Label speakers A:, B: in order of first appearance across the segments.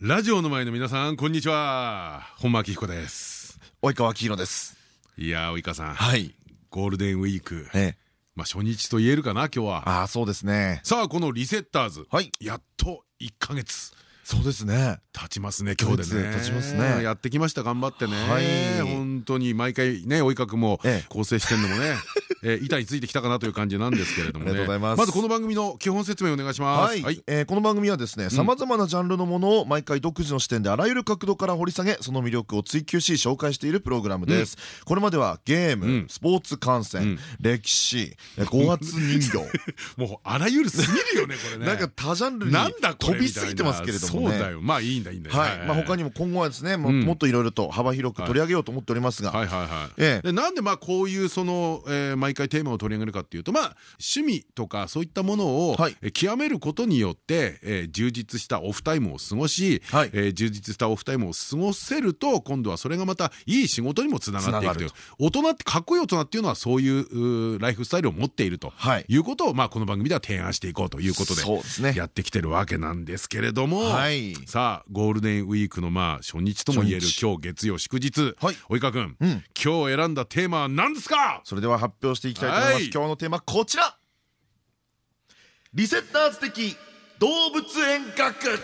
A: ラジオの前の皆さんこんにちは。本間明彦です。
B: 及川明宏です。
A: いや及川さん。
B: はい。
A: ゴールデンウィーク。
B: ええ。
A: まあ初日と言えるかな今日は。
B: ああそうですね。
A: さあこのリセッターズ。
B: はい。
A: やっと1ヶ月。
B: そうですね。
A: 経ちますね今日でね。
B: 経ちますね。
A: やってきました頑張ってね。
B: はい。
A: 本当に毎回ね及川君も
B: ええ。
A: 構成してんのもね えー板についてきたかなという感じなんですけれどもね。
B: ま
A: ずこの番組の基本説明お願いしま
B: はい。
A: すはい。
B: えーこの番組はですねさまざまなジャンルのものを毎回独自の視点であらゆる角度から掘り下げその魅力を追求し紹介しているプログラムです。これまではゲー
A: うん。
B: ムスポーツ観
A: うん。
B: 戦歴史えー五月人形。
A: もうあらゆるすぎるよねこれね。
B: なんか多ジャンルに飛びすぎてますけれどもね。
A: そうだよ。まあいいんだいいんだ
B: はい。まあ他にも今後はですねもっといろいろと幅広く取り上げようと思っておりますが。
A: はいはいはい。
B: ええ。
A: でなんでまあこういうその、えー毎回テーマを取り上げるかっていうとまあ趣味とかそういったものを、極めることによって、えー充実したオフタイムを過ごし、充実したオフタイムを過ごせると今度はそれがまたいい仕事にもつながっていくという。
B: つ
A: 大人ってかっこいい大人っていうのはそういうライフスタイルを持っていると。
B: はい。
A: いうことを、まあ、この番組では提案していこうということで
B: そうですね。
A: やってきてるわけなんですけれども、
B: はい。
A: さあゴールデンウィークのまあ初日とも言える今日月曜祝日、
B: はい。
A: 及川君、
B: うん。
A: 今日選んだテーマは何ですか？
B: それでは発表していきたいと思います、
A: はい。
B: 今日のテーマこちら。リセッターズ的動物園学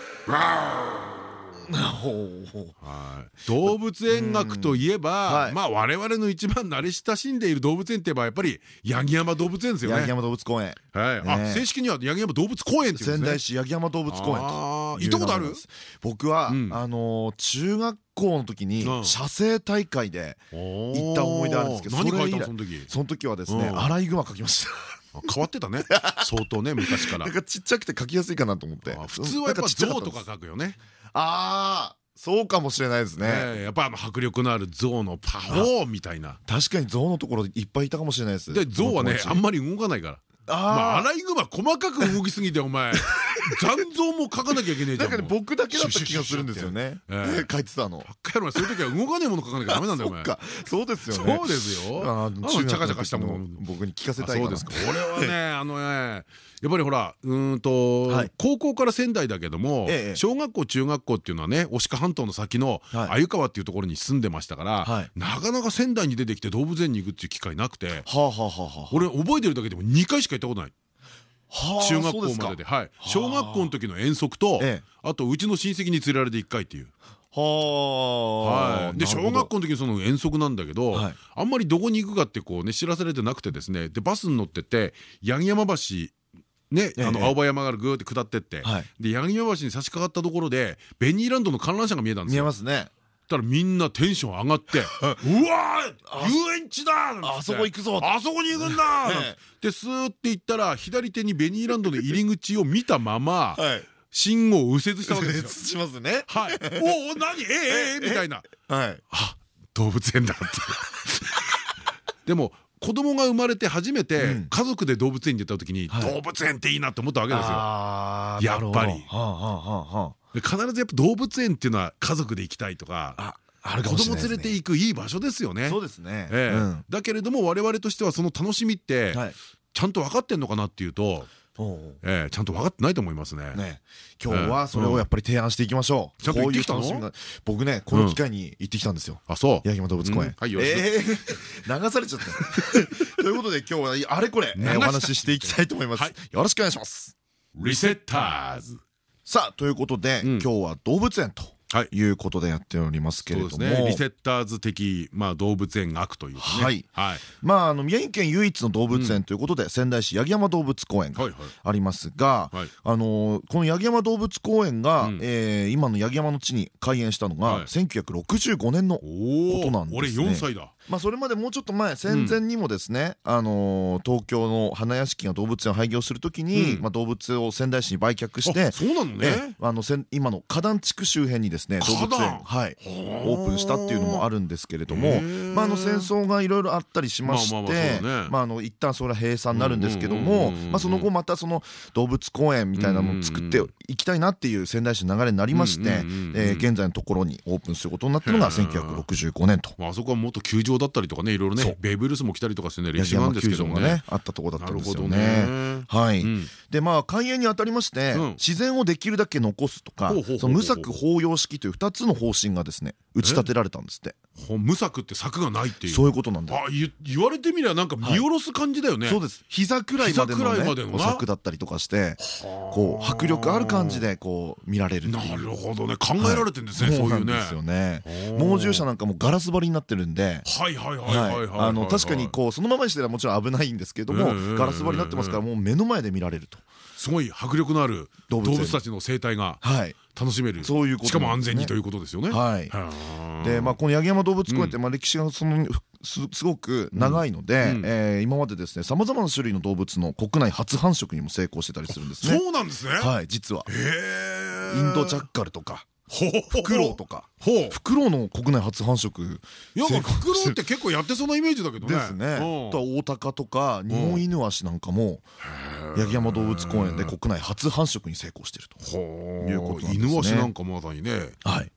A: 動物園学といえば、
B: はい。
A: まあ我々の一番慣れ親しんでいる動物園といえばやっぱり八木山動物園ですよね。
B: 八木山動物公園。
A: はい、あ
B: ね。
A: 正式には八木山動物公園っていうん
B: 仙
A: ですね。
B: 台市八木山動物公園
A: 行ったことある？
B: 僕は、
A: うん。
B: あのー中学校の時に
A: うん。
B: 写生大会で
A: 行
B: 行った思い出あるんですけど
A: 何書いたのその時？
B: その時はですね
A: うん。
B: アライグマ描きました。
A: あ変わってたね。相当ね昔から。
B: なんかちっちゃくて描きやすいかなと思って。
A: あ普通はやっぱ象とか
B: か
A: 書くよね
B: ああそうかもしれないですね。
A: ええやっぱあの迫力のある象のパフォーみたいな。
B: 確かに象のところいっぱいいたかもしれないです
A: で象はねあん
B: ま
A: まり動かないからまあア
B: あ
A: ライグマ細かく動きすぎてお前残像も書かなきゃいけねえじゃんもう
B: なんかね僕だけだった気がするんですよね。
A: ええ
B: 書いてたの
A: ばっかやろそういう時は動かねえもの書かなきゃダメなんだよお前
B: そうですよね
A: そうですよ
B: あ
A: あのチャカチャカしたもの
B: 僕に聞かせ
A: あ
B: たい
A: そうですか俺はねあのねやっぱりほらうーんと
B: はい
A: 高校から仙台だけども
B: ええ
A: 小学校中学校っていうのはね牡鹿半島の先の
B: はい
A: 鮎川っていうところに住んでましたから
B: はい
A: なかなか仙台に出てきて動物園に行くっていう機会なくて俺覚えてるだけでも2回しか行ったことない
B: はあ
A: 中学校までで。はい。小学校の時の遠足と
B: ええ。
A: あとうちの親戚に連れられて1回っていう。
B: はあ。
A: で小学校の時にその遠足なんだけど、
B: はい。
A: あんまりどこに行くかってこうね知らされてなくてですね。でバスに乗ってって八木山橋ね、
B: ええ。
A: あの青葉山からぐーって下ってって、
B: はい。
A: で八木山橋に差し掛かったところでベニーランドの観覧車が見えたんです
B: 見え
A: よ。
B: ますね
A: たらみんなテンション上がって「うわー遊園地だ!」
B: あそこ行くぞ
A: あそこに行くんだ! 」って。でスーって行ったら左手にベニーランドの入り口を見たまま
B: はい。
A: 信号を右折したわけですよ。
B: しますね。
A: はい、おお何？ええええみたいな。
B: はい。
A: あ動物園だって。でも子供が生まれて初めて
B: うん。
A: 家族で動物園に出た時に
B: はい。
A: 動物園っていいなって思ったわけですよ。やっぱり必ずやっぱ動物園っていうのは家族で行きたいとか子供連れて行くいい場所ですよね。
B: そうですね。
A: だけれども我々としてはその楽しみって
B: はい。
A: ちゃんと分かってんのかなっていうと、ええちゃんと分かってないと思いますね。
B: ね今日はそれをやっぱり提案していきましょう。
A: ちゃんと行ってきたの？
B: 僕ねこの機会に行ってきたんですよ。
A: あそう。
B: 八木山動物公
A: うん。
B: 園
A: はい
B: えー 流されちゃった。ということで今日はあれこれお話ししていきたいと思います。
A: はい。
B: よろしくお願いします。
A: リセッターズ
B: さあということで
A: うん。
B: 今日は動物園と
A: はい。
B: いうことでやっておりますけれども。
A: すね。リセッターズ的まあ動物園学というかね。
B: はい。
A: はい。
B: まああの宮城県唯一の動物園ということで仙台市八木山動物公園がありますが
A: はい。
B: あのーこの八木山動物公園が
A: うん。
B: えー今の八木山の地に開園したの
A: はい。
B: が1965年の
A: お
B: ことなんですね。
A: 俺4歳だ
B: まあそれまでもうちょっと前戦前にもですね、あのー東京の花屋敷が動物園を廃業するときに、
A: うん。
B: まあ動物を仙台市に売却して
A: あそうなの
B: え
A: ね
B: あの今の花壇地区周辺にですね動物園はいオープンしたっていうのもあるんですけれどもまああの戦争がいろいろあったりしましてまああの一旦それは閉鎖になるんですけどもまあその後またその動物公園みたいなのを作っていきたいなっていう仙台市の流れになりまして現在のところにオープンすることになったのが1965年と。
A: あそこは元球場だったりとかねいろいろねベーブ・ルースも来たりとかしてね歴史なんですけどね。
B: あったところだったんですよね。はい。でまあ開園にあたりまして自然をできるだけ残すとか無作法要式という2つの方針がですね打ち立てられたんですって。
A: 無策って策がないっていう。
B: そういうことなんだ
A: あ言われてみればなんか見下ろす感じだよね。
B: そうです。膝くらいまでの策だったりとかしてこう迫力ある感じでこう見られる
A: なるほどね。考えられてんですねそういうね。
B: ですよね。猛獣車なんかもガラス張りになってるんで
A: はいはいはいはい
B: あの確かにこうそのままにしてはもちろん危ないんですけどもガラス張りになってますからもう目の前で見られると。
A: すごい迫力のある動物たちの生態が楽しめる。そういうことしかも安全にということですよね。
B: はい。でまあこの八木山動物公園ってまあ歴史がそのすごく長いので、え今までですねさまざまな種類の動物の国内初繁殖にも成功してたりするんですね。
A: そうなんですね。
B: はい実は。インドジャッカルとか。フクロウとかフクロウの国内初繁殖。
A: いやフクロウって結構やってそうなイメージだけどね。
B: ですね。とはオオタカとか日本イヌワシなんかも八木山動物公園で国内初繁殖に成功してると。いうこと
A: イヌワシなんかまさにね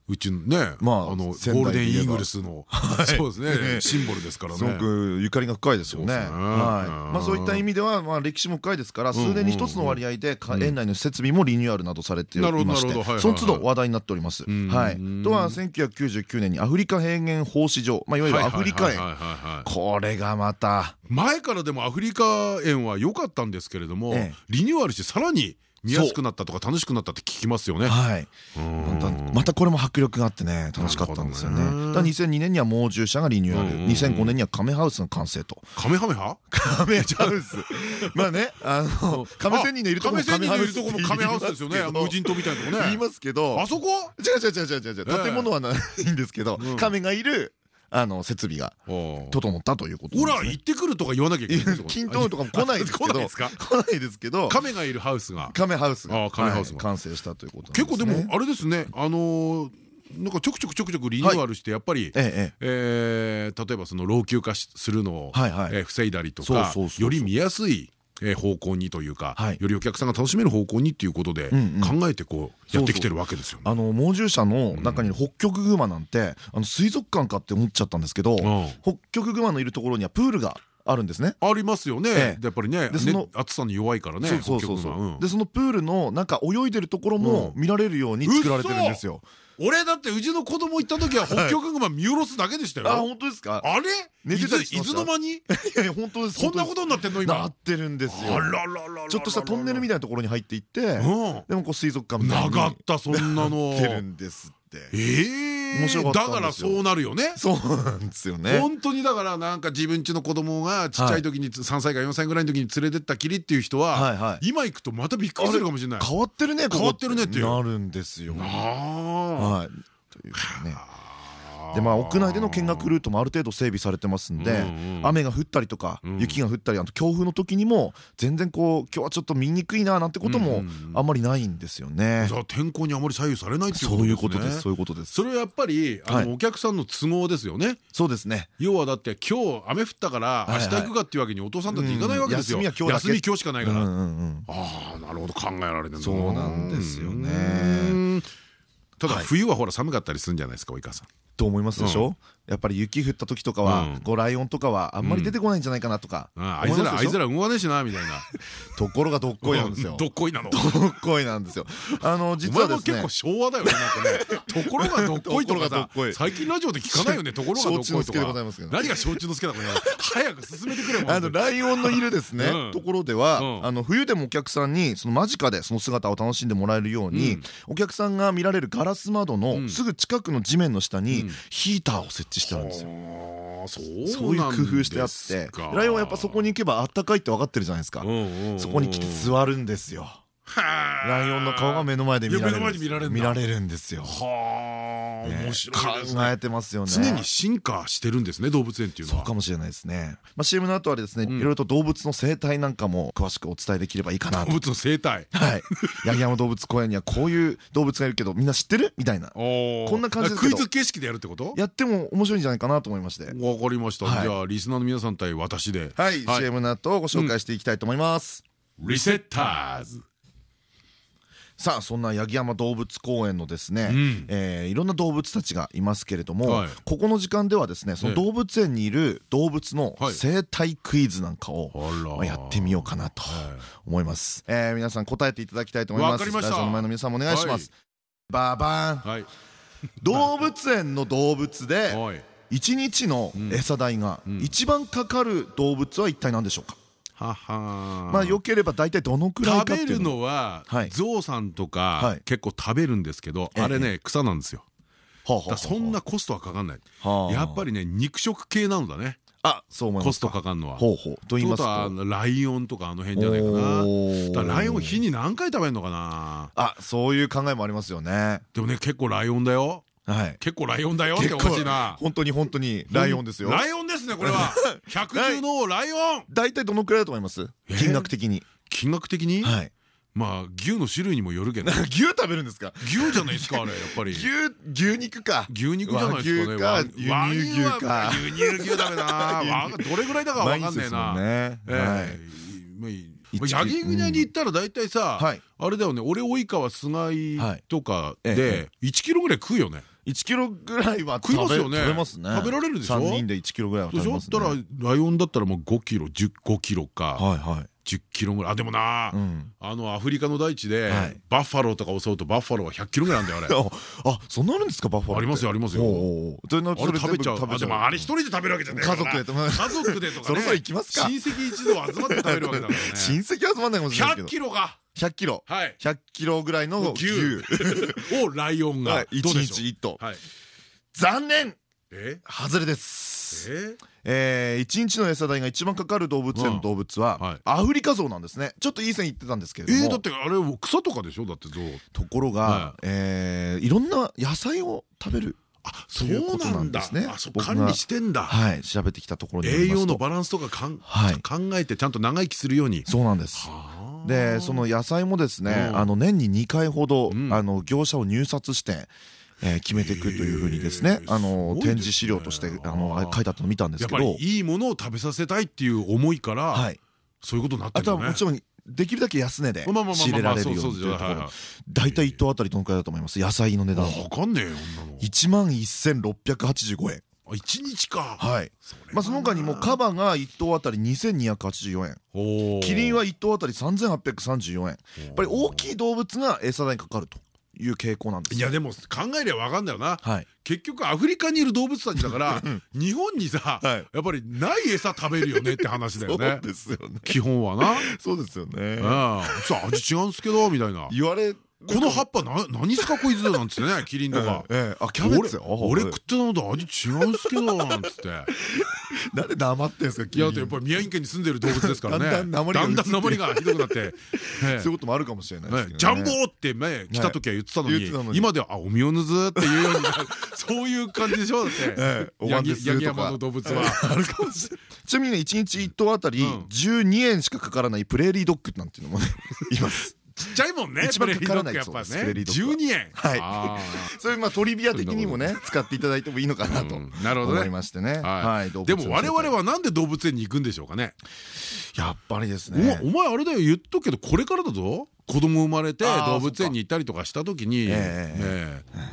A: うちのねまああのゴールデンイーグルスのそうですねシンボルですからね。
B: すごくゆかりが深いですよね。はい。まあそういった意味ではまあ歴史も深いですから数年に一つの割合で園内の設備もリニューアルなどされていましてその都度話題になっております。はい。とは1999年にアフリカ平原放飼場まあいわゆるアフリカ園。これがまた。
A: 前からでもアフリカ園は良かったんですけれどもリニューアルしてさらに見やすくなったとか楽しくなったって聞きますよね。
B: はい。またこれも迫力があってね楽しかったんですよね。だ2002年には猛獣舎がリニューアル、2005年にはカメハウスが完成と。
A: カメハメハ？
B: カメハウス。まあねあのカメ仙人のいるとこも
A: カメハウスとこもカメハウスですよね。無人島みたいなとこね。
B: 言いますけど。
A: あそこ？
B: 違う違う違う違う違う建物はないんですけど、カメがいるあの設備が整ったということ
A: ほら行ってくるとか言わなきゃいけない
B: 均等 とかも 来ないですけど。来ないですけど。
A: 亀がいるハウスが。
B: 亀ハウスが完成したということ
A: 結構でもあれですねあのなんかちょくちょくちょくちょくリニューアルしてやっぱりえ例えばその老朽化するのを防いだりとかより見やすい方向にというか、よりお客さんが楽しめる方向にっていうことで考えてこうやってきてるわけですよ。
B: あの猛獣舎の中に北極熊なんてあの水族館かって思っちゃったんですけど、北極熊のいるところにはプールがあるんですね。
A: ありますよね。やっぱりね、その暑さに弱いからね。そうそうそう。
B: でそのプールのなんか泳いでるところも見られるように作られてるんですよ。
A: 俺だってうちの子供行った時は北極熊見下ろすだけでしたよ。
B: あ本当ですか？
A: あれ？いつの間に？い
B: や本当です。
A: こんなことになってんの今。
B: なってるんですよ。ちょっとしたトンネルみたいなところに入っていって、でもこう水族館みたい
A: になかったそんなの。
B: ってるんですって。
A: ええ。面白かっただからそうなるよね。
B: そうなんですよね。
A: 本当にだからなんか自分家の子供がちっちゃい時に3歳か4歳ぐらいの時に連れてったきりっていう人は今行くとまたびっくりするかもしれない。
B: 変わってるね
A: 変わってるねって
B: なるんですよ。はい。というねでまあ屋内での見学ルートもある程度整備されてますんで雨が降ったりとか雪が降ったりあと強風の時にも全然こう今日はちょっと見にくいななんてこともあんまりないんですよね。
A: じゃあ天候にあまり左右されないって
B: そういうことですそういうことです。
A: それはやっぱりあのお客さんの都合ですよね。
B: そうですね。
A: 要はだって今日雨降ったから明日行くかっていうわけにお父さんたち行かないわけですよ。休み今日しかないから。ああなるほど考えられてる
B: そうなんですよね。
A: ただ冬はほら寒かったりするんじゃないですか及川さん。
B: と思いますでしょ、やっぱり雪降った時とかは、こうライオンとかはあんまり出てこないんじゃないかなとか
A: あいつらあいつら動かねえしなみたいな。
B: ところがどっこいなんですよ。
A: どっこいなの？
B: どっこいなんですよ。あの実はです
A: ね結構昭和だよねなんかね。ところがどっこいとかさ最近ラジオで聞かないよねところがどっこいとか。何が承知の助だこれ早く進めてくれ
B: あのライオンのいるですね。ところではあの冬でもお客さんにその間近でその姿を楽しんでもらえるようにお客さんが見られるガラス窓のすぐ近くの地面の下にヒーターを設置してあるんですよ。そういう工夫してあって。ライオンはやっぱそこに行けばあったかいって分かってるじゃないですか。そこに来て座るんですよライオンの顔が目の前で見られる見られるんですよ。
A: 面白いですね。
B: 考えてますよね。
A: 常に進化してるんですね動物園っていうのは。
B: そうかもしれないですね。まあ CM の後はですねいろいろと動物の生態なんかも詳しくお伝えできればいいかなと。
A: 動物の生態。
B: はい。八木山動物公園にはこういう動物がいるけどみんな知ってるみたいな。こ
A: こ
B: んな感じで
A: クイズ形式でやるってこと？
B: やっても面白いんじゃないかなと思いまして。
A: わかりました。じゃあリスナーの皆さん対私で。
B: はい。CM の後ご紹介していきたいと思います。
A: リセッターズ
B: さあそんな八木山動物公園のですね、えーいろんな動物たちがいますけれども、
A: はい。
B: ここの時間ではですねその動物園にいる動物の
A: はい。
B: 生態クイズなんかをやってみようかなと思います、えー皆さん答えていただきたいと思います。スタジオの前の皆さんもお願いします、ババーン。
A: はい。
B: 動物園の動物で
A: はい。
B: 1日の餌代が一番かかる動物は一体何でしょうか、まあよければ大体どのくらいか
A: 食べる
B: っていうの。
A: のは
B: はい。
A: ゾウさんと
B: は
A: か
B: い。
A: 結構食べるんですけど
B: ええ。
A: あれね草なんですよ。そんなコストはかかんない。
B: はあ。
A: やっぱりね肉食系なのだね。
B: あそう思い
A: コストかかんのは。
B: ほうほう。と言います
A: と。ライオンとかあの辺じゃな。いかなライオン日に何回食べるのかな。
B: あそういう考えもありますよね。
A: でもね結構ライオンだよ
B: はい。
A: 結構ライオンだよっておかしいな。
B: 本当に本当にライオンですよ。
A: ライオンですねこれは。百獣のライオン。
B: 大体どのくらいだと思います？
A: え
B: 金額的に。
A: 金額的に？
B: はい。
A: まあ牛の種類にもよるけど。
B: 牛食べるんですか？
A: 牛じゃないですかあれやっぱり。
B: 牛牛肉か。
A: 牛肉じゃないですかね
B: 和牛か
A: 和
B: 輸入牛か。
A: 和牛輸入牛だめな。わどれぐらいだかわかんねえな。
B: ね。
A: え
B: はい。
A: えまあ八木国に行ったら大体さ
B: はい。
A: あれだよね俺及川菅井とか
B: え
A: で1キロぐらい食うよね
B: 1キロぐらいは
A: 食いますよね。
B: 食べますね。
A: 食べられるでしょ
B: ？3人で1キロぐらいは食べます
A: ったらライオンだったらもう5キロ15キロか
B: はいはい。
A: 10キロぐらい。あでもな
B: うん。
A: あのアフリカの大地で
B: はい。
A: バッファローとか襲うとバッファローは100キロぐらいなんだよあれ。
B: ああそんなあるんですかバッファロー
A: ありますよありますよ。あれ食べちゃう。あでもあれ一人で食べるわけじゃな。い
B: 家族でとか
A: 家族でとかね。
B: そろそろ行きますか？
A: 親戚一同集まって食べるわけだからね。
B: 親戚集まんないかもしれない
A: 100
B: けど。
A: キロが
B: 100キロ。
A: はい。
B: 100キロぐらいの
A: 牛。
B: 牛。
A: をライオンが。
B: はい。1
A: どうでしょう？
B: 日1頭。
A: はい。
B: 残念。
A: え？
B: 外れです。
A: え？
B: えー、1日の餌代が一番かかる動物園の動物は、
A: はい。
B: アフリカゾウなんですね。ちょっといい線いってたんですけれども、
A: えーだってあれ草とかでしょ？だってゾウ。
B: ところが、
A: はい。
B: えーいろんな野菜を食べる
A: あ
B: というなんですね。
A: あそう
B: 僕が
A: 管理してんだ。
B: はい調べてきたところによ
A: 栄養のバランスとかかん
B: はい。
A: 考えてちゃんと長生きするように。
B: そうなんです。
A: はあ
B: でその野菜もですね
A: うん。
B: あの年に2回ほど、
A: うん。
B: あの業者を入札して、えー決めていくというふうにですねあの展示資料としてあの
A: あー。
B: 書いてあったの見たんです
A: やっぱ
B: けど
A: りいいものを食べさせたいっていう思いから、
B: はい。
A: そういうことになって
B: あと
A: るんだね。
B: はもちろんできるだけ安値で仕入れられるようにというところ。大体1頭あたりどのくらいだと思います。野菜の値段。は
A: わかんねえよそんなの。
B: 1万1685円
A: あ一日か。
B: はい。まあその他にもカバが1頭あたり2284円。キリンは1頭あたり3834円。やっぱり大きい動物が餌代にかかるという傾向なんです。
A: いやでも考えりゃわかんだよな。
B: はい。
A: 結局アフリカにいる動物たちだから日本にさ
B: はい。
A: やっぱりない餌食べるよねって話だ
B: そう
A: よね
B: ですよね。
A: 基本はな。
B: そうですよね。
A: さあ味違うんすけどみたいな。
B: 言われ
A: この葉っぱな何すかこいつなんつってね キリンとか。
B: ええあキャベツ。よ
A: 俺俺食ってたのと味違うんすけどなんつって。
B: なんで黙ってんすか
A: いやだってやっぱり宮城県に住んでる動物ですからね。
B: だんだん訛りが
A: だんだん訛りがひどくなって。ええ。
B: そういうこともあるかもしれないです
A: ジャンボーってね来た時は言ってたのに今ではあおみおぬずっていうようになるそういう感じでしょだって。八木山の動物は。
B: あるかもしれない。ちなみにね1日1頭あたり
A: うん。
B: 12円しかかからないプレーリードッグなんていうのもねいます
A: ちっちゃいもんね
B: 一番かからない
A: やっぱね。12円。
B: はい。
A: あ
B: そういうまあトリビア的にもね使っていただいてもいいのかなと
A: うんなるほどね。
B: 思いましてね。
A: でも我々はなんで動物園に行くんでしょうかね。
B: やっぱりです
A: お
B: ね
A: お前あれだよ。言っとくけどこれからだぞ子供生まれて動物園に行ったりとかした時に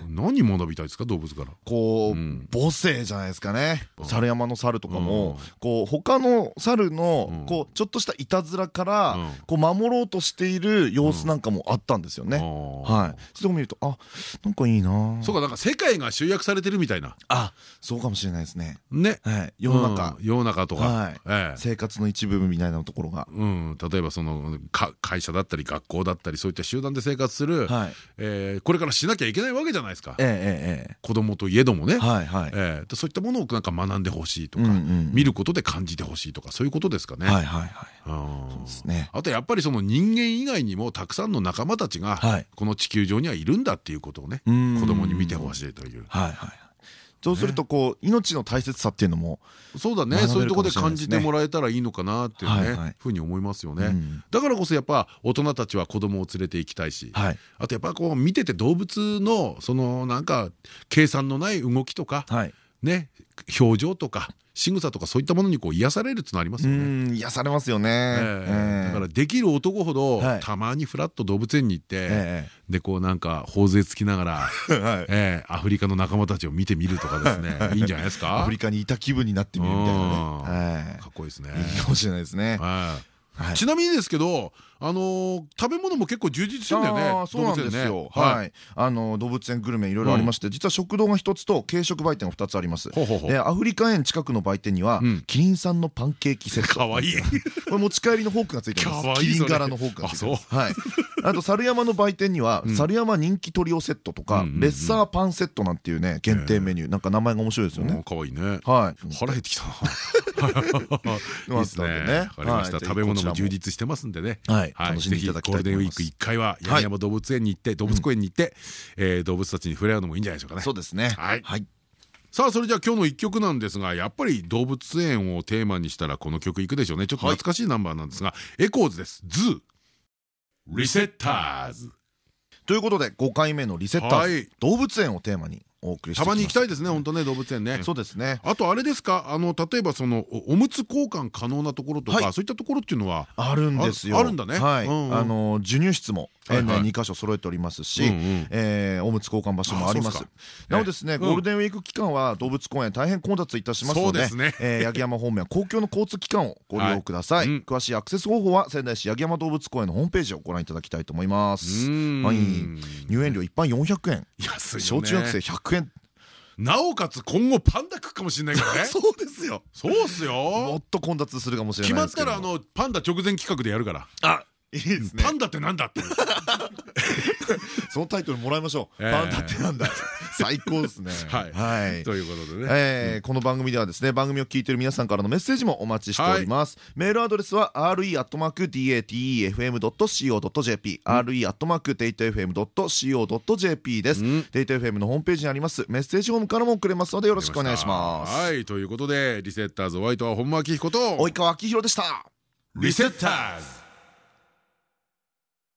A: 何学びたいですか動物から
B: こう
A: うん。
B: 母性じゃないですかね。
A: うん
B: 猿山の猿とかも
A: うん。
B: こう他の猿
A: うん。
B: のこうちょっとしたいたずらから
A: うん。
B: こう守ろうとしている様子なんかもあったんですよね。はい。そこ見るとあなんかいいな。
A: そうかなんか世界が集約されてるみたいな。
B: あそうかもしれないですね。
A: ね。
B: はい。世の中。
A: うん。世の中とか。
B: 生活の一部みたいなところが。
A: うん。例えばそのか会社だったり学校だったりそういった集団で生活するこれからしなきゃいけないわけじゃないですか。子供といえどもねそういったものをなんか学んでほしいとか見ることで感じてほしいとかそういうことですかね。あとやっぱりその人間以外にもたくさんの仲間たちがこの地球上にはいるんだっていうことをね子供に見てほしいという。
B: そうするとこう命の大切さっていうのも
A: そうだね。そういうところで感じてもらえたらいいのかなっていうねふうに思いますよね。だからこそやっぱ大人たちは子供を連れて行きたいしあとやっぱこう見てて動物のそのなんか計算のない動きとかね表情とか仕草とかそういったものにこう癒されるってのありますよね。
B: 癒されますよね。
A: だからできる男ほどたまにフラッと動物園に行ってでこうなんか頬杖つきながらアフリカの仲間たちを見てみるとかですね。いいんじゃないですか？
B: アフリカにいた気分になってみるみたいな
A: ね。かっこいいですね。
B: いいかもしれないですね
A: ちなみにですけどあの食べ物も結構充実してるんだよね。
B: そうなんですよ。はい。あの動物園グルメいろいろありまして、実は食堂が一つと軽食売店が二つあります。でアフリカ園近くの売店にはキリンさんのパンケーキセット。
A: 可愛い。
B: これ持ち帰りのフォークがついてます。キリン柄のフォークがついてます。はい。あと猿山の売店には猿山人気トリオセットとかレッサーパンセットなんていうね限定メニューなんか名前が面白いですよね。
A: 可愛いね。
B: は
A: い。腹減ってきたな。いいですね。わかりました。食べ物も充実してますんでね。
B: はい。楽しんでいただき
A: ゴールデンウィーク1回は八木山動物園に行って動物公園に行って動物たちに触れ合うのもいいんじゃないでしょうかね。
B: そうですね。
A: はい。さあそれじゃあ今日の一曲なんですがやっぱり動物園をテーマにしたらこの曲いくでしょうね。ちょっと懐かしいナンバーなんですがエコーズです「ZOO」リセッターズ。
B: ということで5回目のリセッターズ。動物園をテーマにお送り
A: た。まに行きたいですね本当ね動物園ね。
B: そうですね。
A: あとあれですか？あの例えばそのおむつ交換可能なところとかそういったところっていうのは
B: あるんですよ。
A: あるんだね。
B: はい。あの授乳室も園内2箇所揃えておりますしおむつ交換場所もあります。なおですねゴールデンウィーク期間は動物公園大変混雑いたしますので八木山方面は公共の交通機関をご利用ください。詳しいアクセス方法は仙台市八木山動物公園のホームページをご覧いただきたいと思います。入園料一般400円。小中学生100円
A: なおかつ今後パンダ食うかもしれないからね。
B: そうですよ。
A: そうっすよ。
B: もっと混雑するかもしれ
A: ない決まったらあのパンダ直前企画でやるから。
B: あいいですね。
A: パンダってなんだって。
B: そのタイトルもらいましょう。パンダってなんだ。最高ですね。
A: はい。ということでね。
B: この番組ではですね番組を聞いてる皆さんからのメッセージもお待ちしております。メールアドレスは re.datefm.co.jp re.datefm.co.jp です。datefm のホームページにあります。メッセージフォームからも送れますのでよろしくお願いします。
A: はい。ということでリセッターズホワイトは本間明彦と
B: 及川明宏でした。
A: リセッターズ